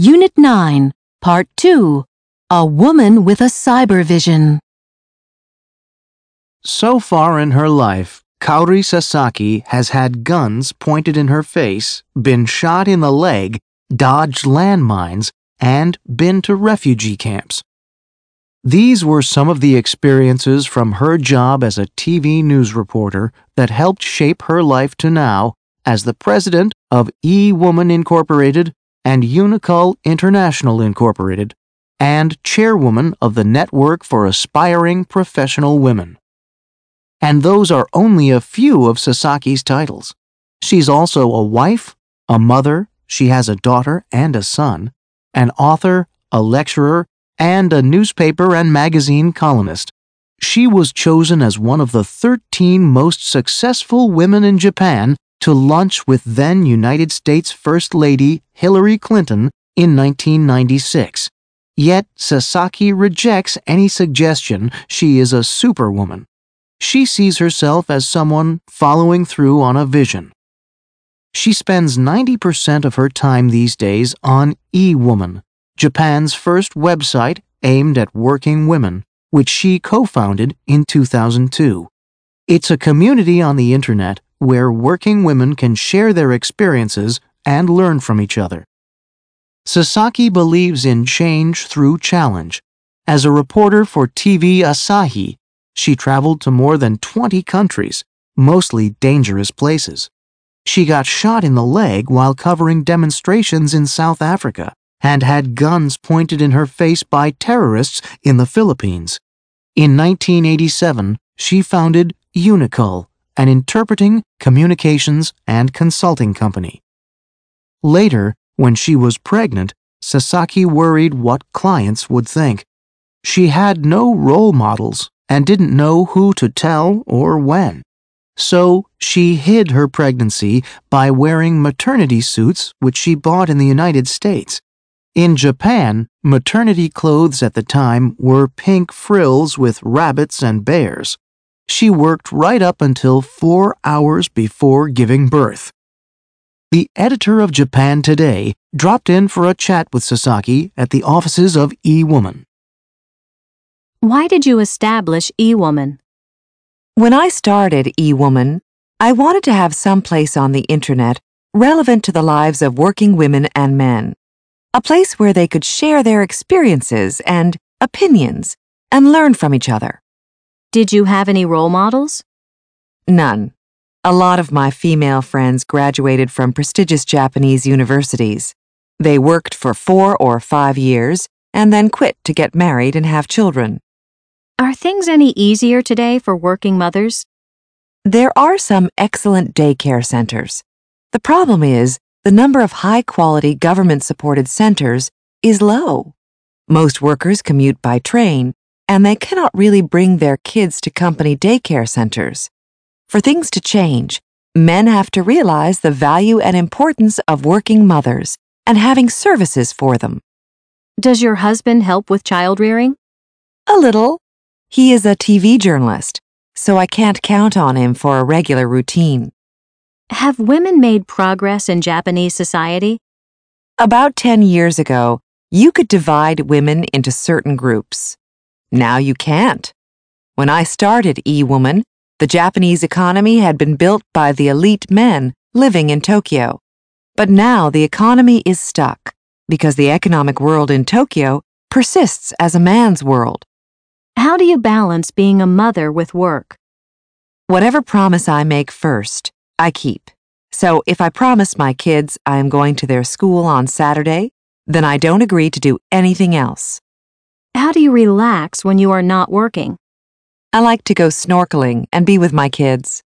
Unit 9, Part 2 A Woman with a Cyber Vision. So far in her life, Kaori Sasaki has had guns pointed in her face, been shot in the leg, dodged landmines, and been to refugee camps. These were some of the experiences from her job as a TV news reporter that helped shape her life to now as the president of E Woman Incorporated and Unicul International Incorporated, and chairwoman of the Network for Aspiring Professional Women. And those are only a few of Sasaki's titles. She's also a wife, a mother, she has a daughter and a son, an author, a lecturer, and a newspaper and magazine columnist. She was chosen as one of the 13 most successful women in Japan to lunch with then United States First Lady Hillary Clinton in 1996. Yet Sasaki rejects any suggestion she is a superwoman. She sees herself as someone following through on a vision. She spends 90% of her time these days on eWoman, Japan's first website aimed at working women, which she co founded in 2002. It's a community on the internet where working women can share their experiences and learn from each other. Sasaki believes in change through challenge. As a reporter for TV Asahi, she traveled to more than 20 countries, mostly dangerous places. She got shot in the leg while covering demonstrations in South Africa and had guns pointed in her face by terrorists in the Philippines. In 1987, she founded Unicul, an interpreting, communications, and consulting company. Later, when she was pregnant, Sasaki worried what clients would think. She had no role models and didn't know who to tell or when. So she hid her pregnancy by wearing maternity suits which she bought in the United States. In Japan, maternity clothes at the time were pink frills with rabbits and bears. She worked right up until four hours before giving birth. The editor of Japan Today dropped in for a chat with Sasaki at the offices of eWoman. Why did you establish eWoman? When I started eWoman, I wanted to have some place on the internet relevant to the lives of working women and men a place where they could share their experiences and opinions and learn from each other. Did you have any role models? None. A lot of my female friends graduated from prestigious Japanese universities. They worked for four or five years and then quit to get married and have children. Are things any easier today for working mothers? There are some excellent daycare centers. The problem is the number of high quality government supported centers is low. Most workers commute by train, and they cannot really bring their kids to company daycare centers. For things to change, men have to realize the value and importance of working mothers and having services for them. Does your husband help with child rearing? A little. He is a TV journalist, so I can't count on him for a regular routine. Have women made progress in Japanese society? About 10 years ago, you could divide women into certain groups. Now you can't. When I started eWoman, the Japanese economy had been built by the elite men living in Tokyo. But now the economy is stuck because the economic world in Tokyo persists as a man's world. How do you balance being a mother with work? Whatever promise I make first, I keep. So if I promise my kids I am going to their school on Saturday, then I don't agree to do anything else. How do you relax when you are not working? I like to go snorkeling and be with my kids.